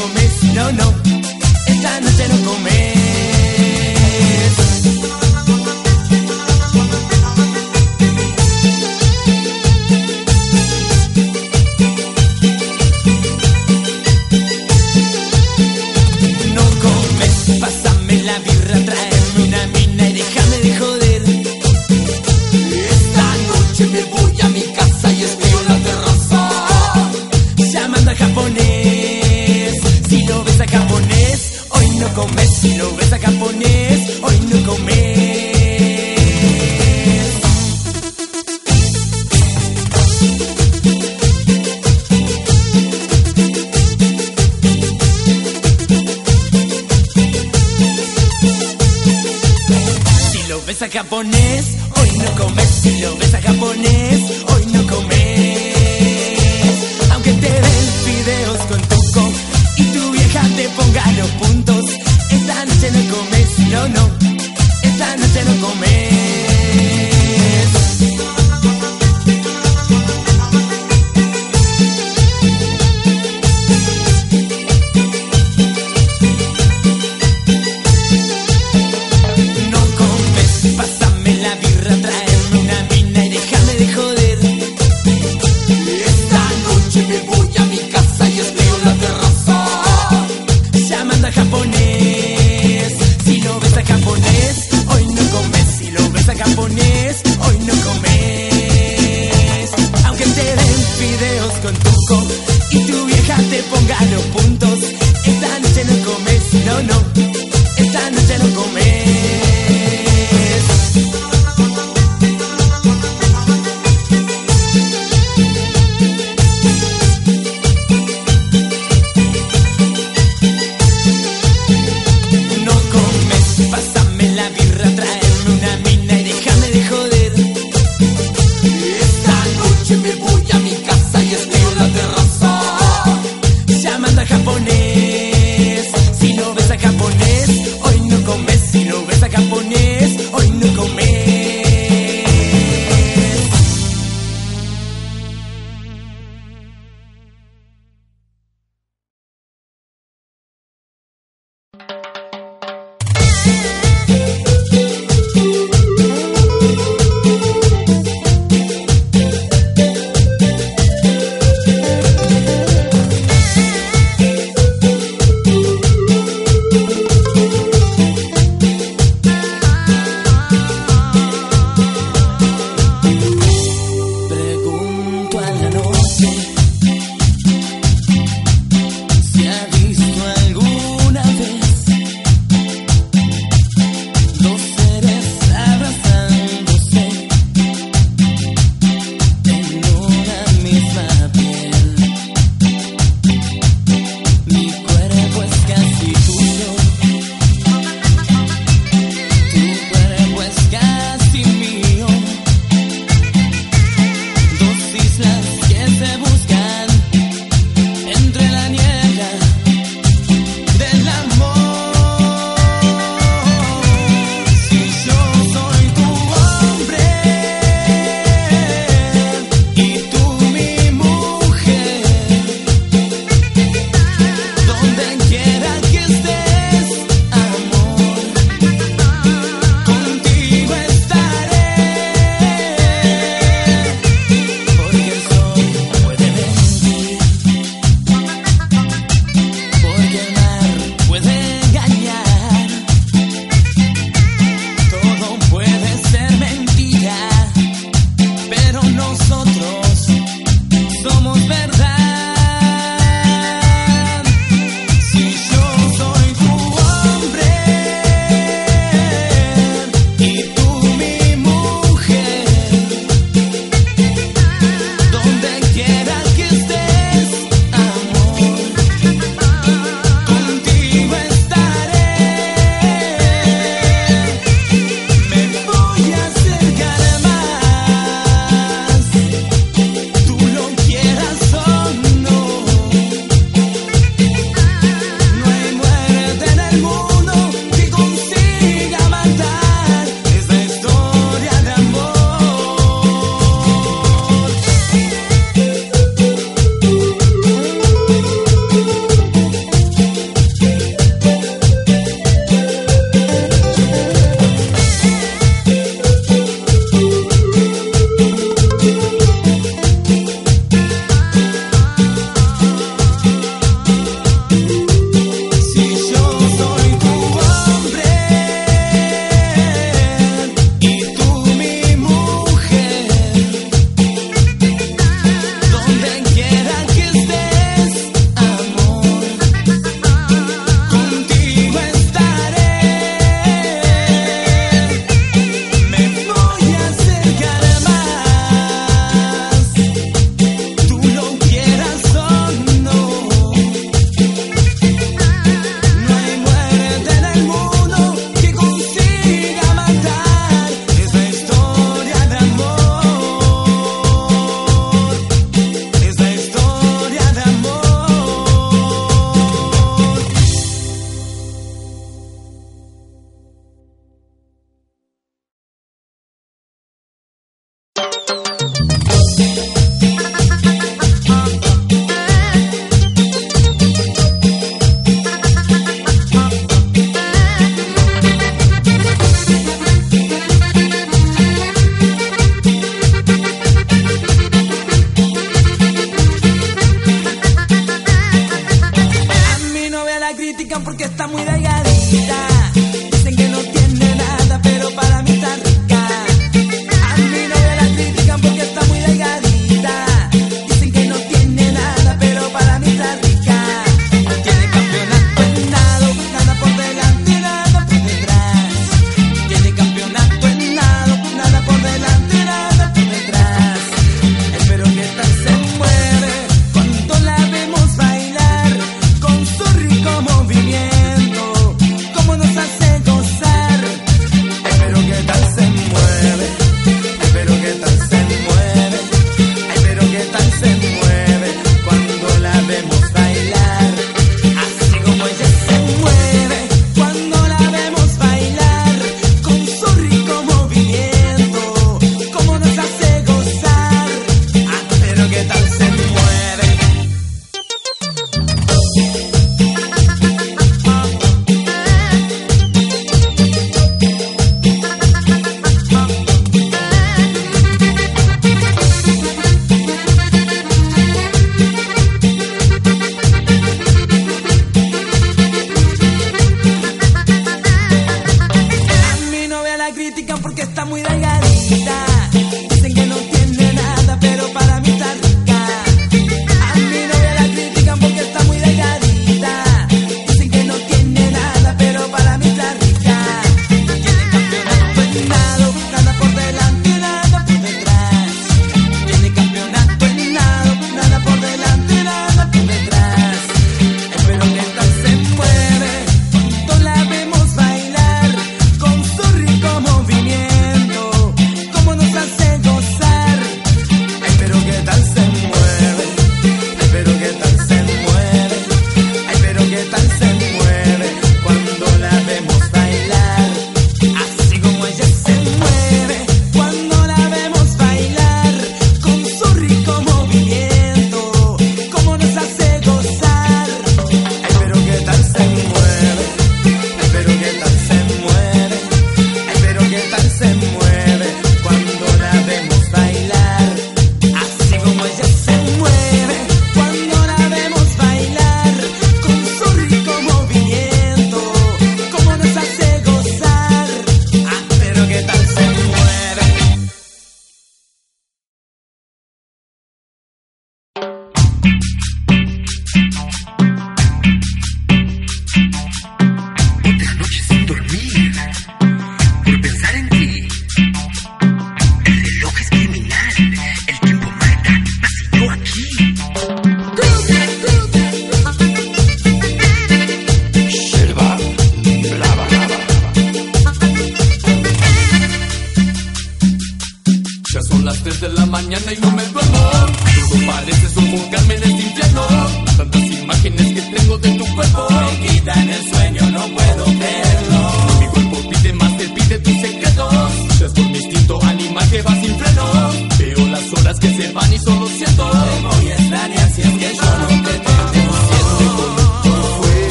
comes, no, no,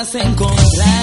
Podrás encontrar